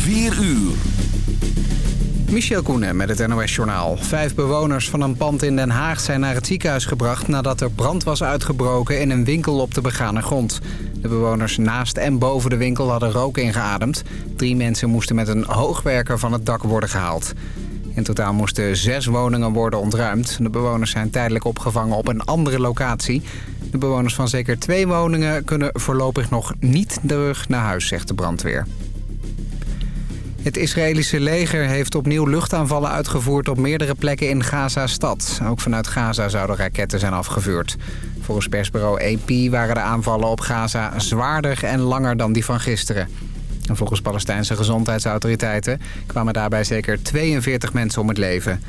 4 uur. Michel Koenen met het NOS-journaal. Vijf bewoners van een pand in Den Haag zijn naar het ziekenhuis gebracht... nadat er brand was uitgebroken in een winkel op de begane grond. De bewoners naast en boven de winkel hadden rook ingeademd. Drie mensen moesten met een hoogwerker van het dak worden gehaald. In totaal moesten zes woningen worden ontruimd. De bewoners zijn tijdelijk opgevangen op een andere locatie. De bewoners van zeker twee woningen kunnen voorlopig nog niet terug naar huis, zegt de brandweer. Het Israëlische leger heeft opnieuw luchtaanvallen uitgevoerd op meerdere plekken in Gaza-stad. Ook vanuit Gaza zouden raketten zijn afgevuurd. Volgens persbureau AP waren de aanvallen op Gaza zwaarder en langer dan die van gisteren. En volgens Palestijnse gezondheidsautoriteiten kwamen daarbij zeker 42 mensen om het leven.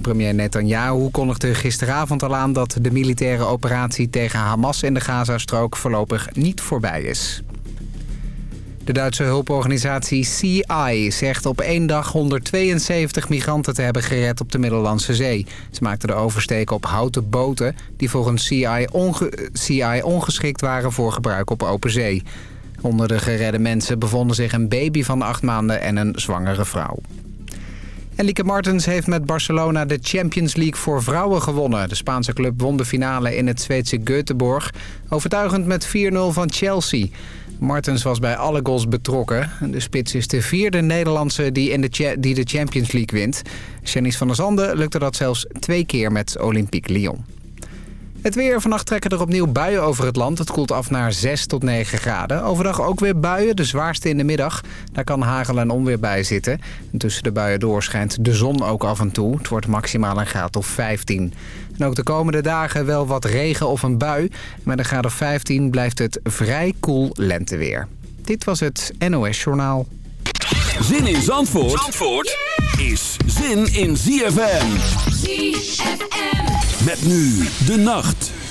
Premier Netanyahu kondigde gisteravond al aan dat de militaire operatie tegen Hamas in de Gazastrook voorlopig niet voorbij is. De Duitse hulporganisatie CI zegt op één dag 172 migranten te hebben gered op de Middellandse Zee. Ze maakten de oversteek op houten boten die volgens CI, CI ongeschikt waren voor gebruik op open zee. Onder de geredde mensen bevonden zich een baby van acht maanden en een zwangere vrouw. En Lieke Martens heeft met Barcelona de Champions League voor vrouwen gewonnen. De Spaanse club won de finale in het Zweedse Göteborg. Overtuigend met 4-0 van Chelsea. Martens was bij alle goals betrokken. De spits is de vierde Nederlandse die, in de, die de Champions League wint. Janice van der Zanden lukte dat zelfs twee keer met Olympique Lyon. Het weer. Vannacht trekken er opnieuw buien over het land. Het koelt af naar 6 tot 9 graden. Overdag ook weer buien, de zwaarste in de middag. Daar kan hagel en onweer bij zitten. En tussen de buien door schijnt de zon ook af en toe. Het wordt maximaal een graad of 15. En ook de komende dagen wel wat regen of een bui. Met een graad of 15 blijft het vrij koel lenteweer. Dit was het NOS Journaal. Zin in Zandvoort, Zandvoort is zin in ZFM. ZFM. Met nu de nacht.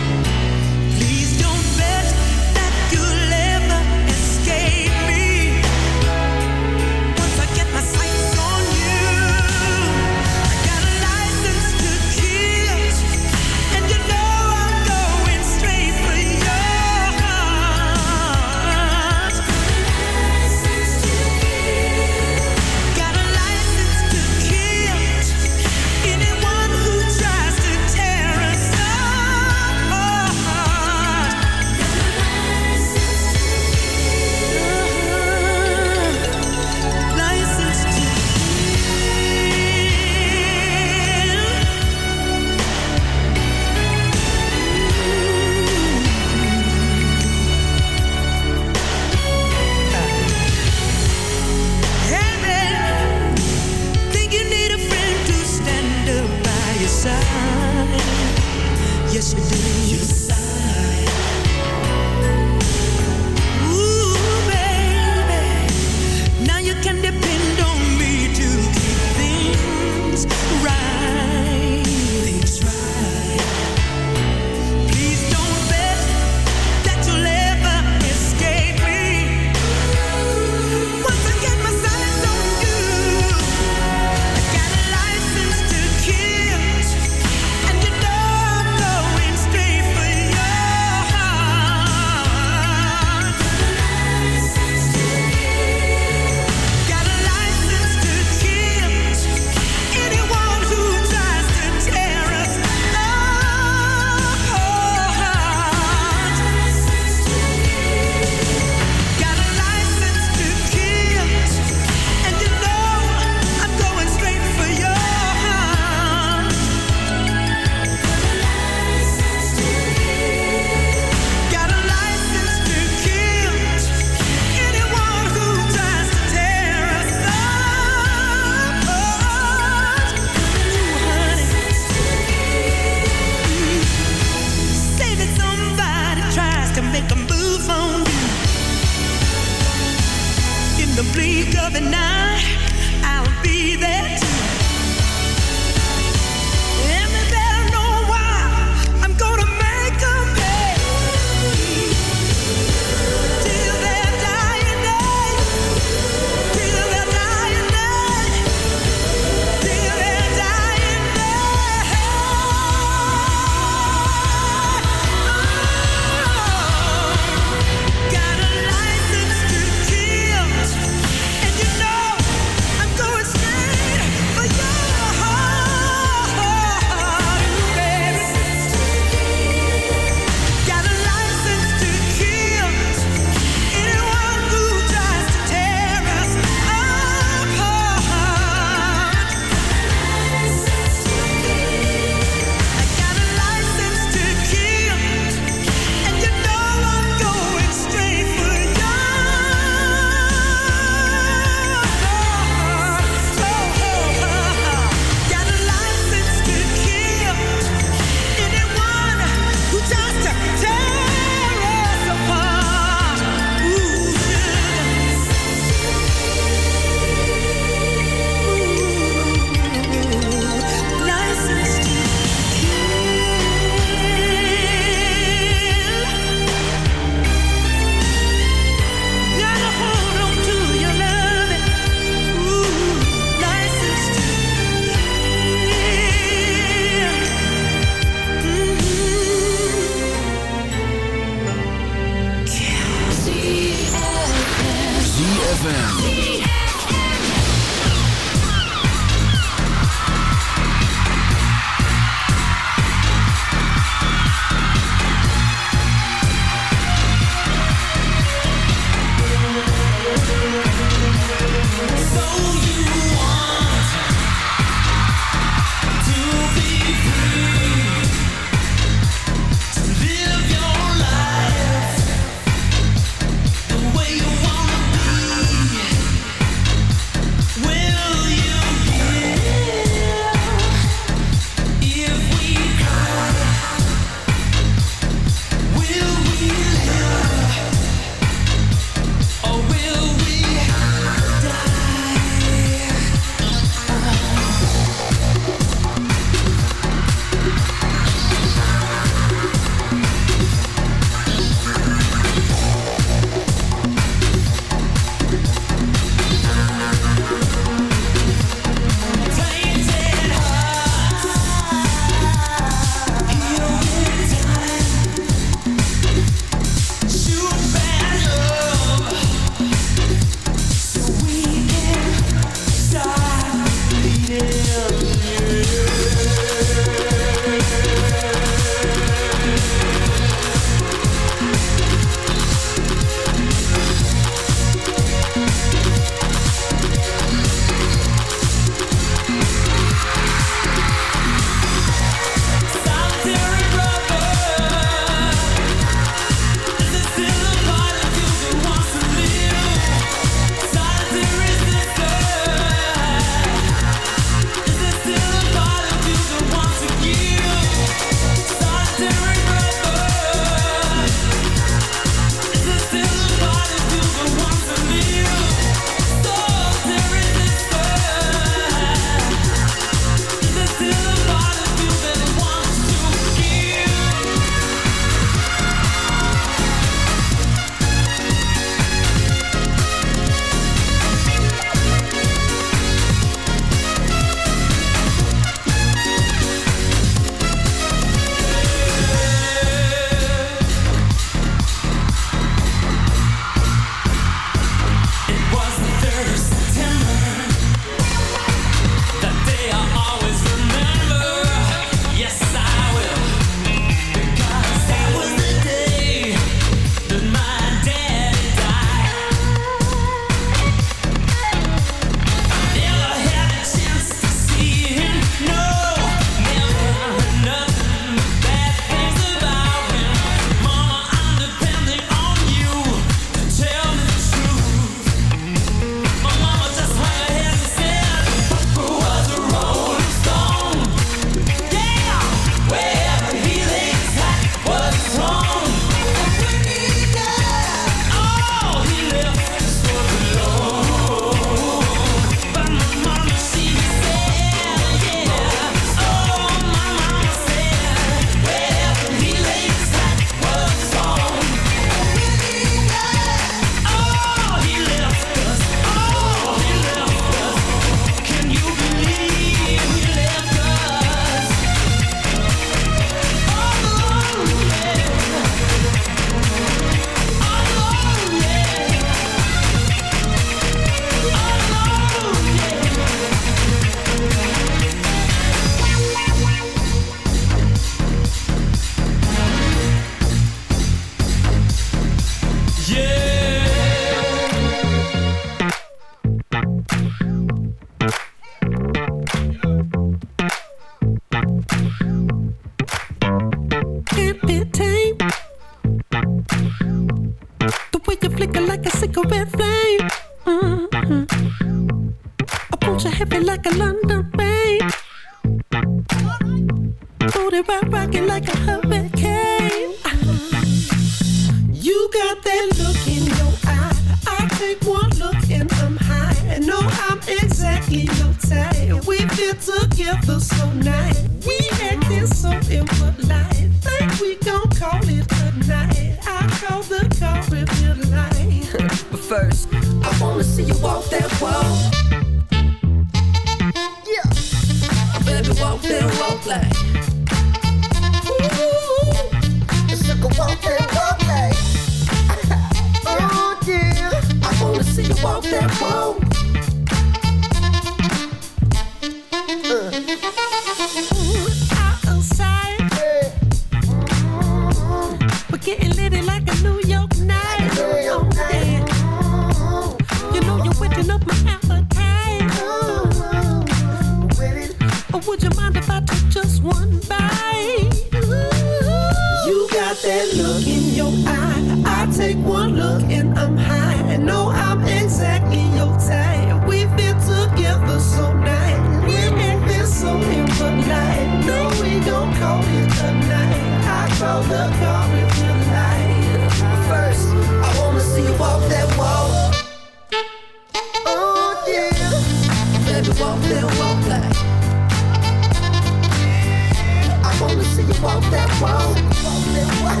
walk, walk that walk.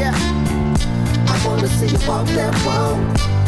yeah. I wanna see you walk that walk.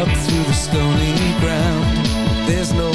up through the stony ground. There's no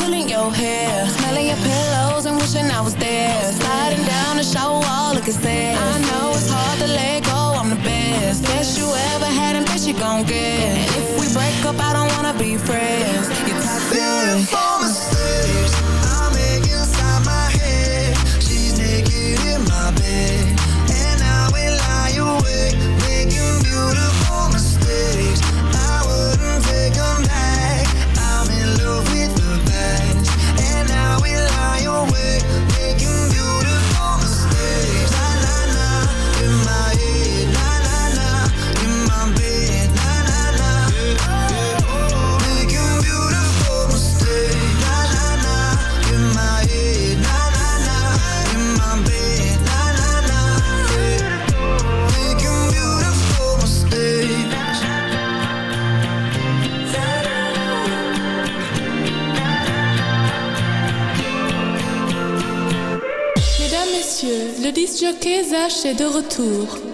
pulling your hair. Smelling your pillows and wishing I was there. Sliding down the shower wall, looking sad. I know it's hard to let go, I'm the best. Best you ever had and best you gon' get. And if we break up, I don't wanna be friends. You're toxic. Jockey Zach est de retour.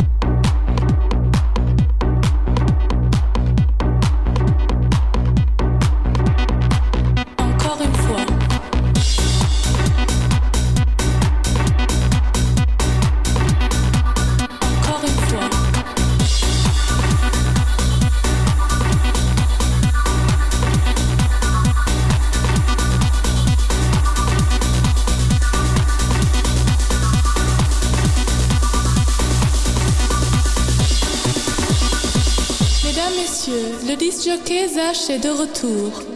cherchais de retour.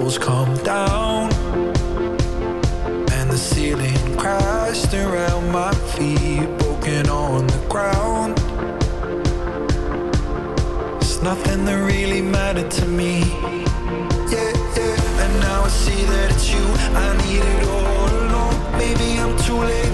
Walls come down and the ceiling crashed around my feet, broken on the ground. It's nothing that really mattered to me. Yeah, yeah. And now I see that it's you I needed all along. Maybe I'm too late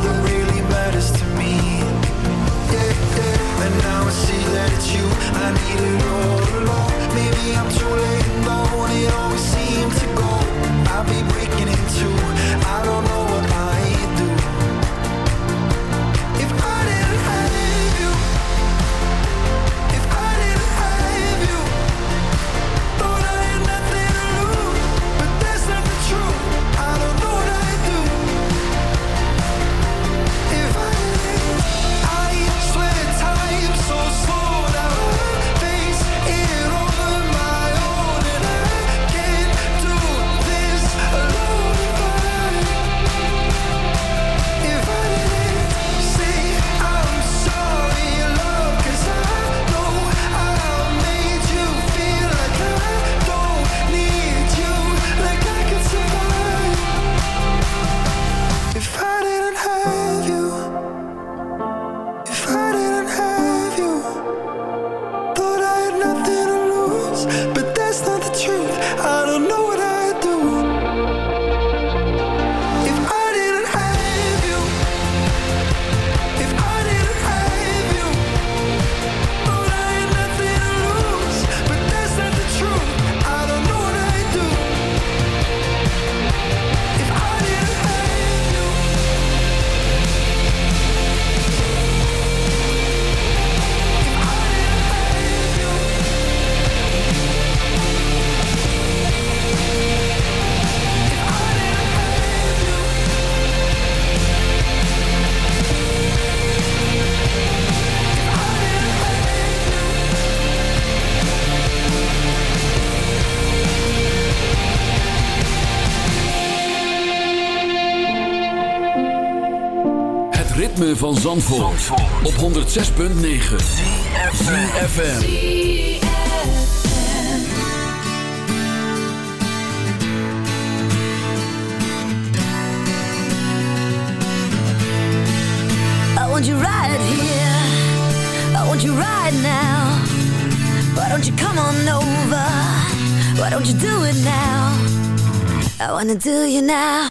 it's you I needed all along. Maybe I'm too late and. It always seemed to go. I'll be breaking in two. I don't know what Zandvoort, op 106.9 ZFM. I want you right here. I want you right now. Why don't you come on over? Why don't you do it now? I wanna do you now.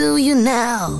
do you now?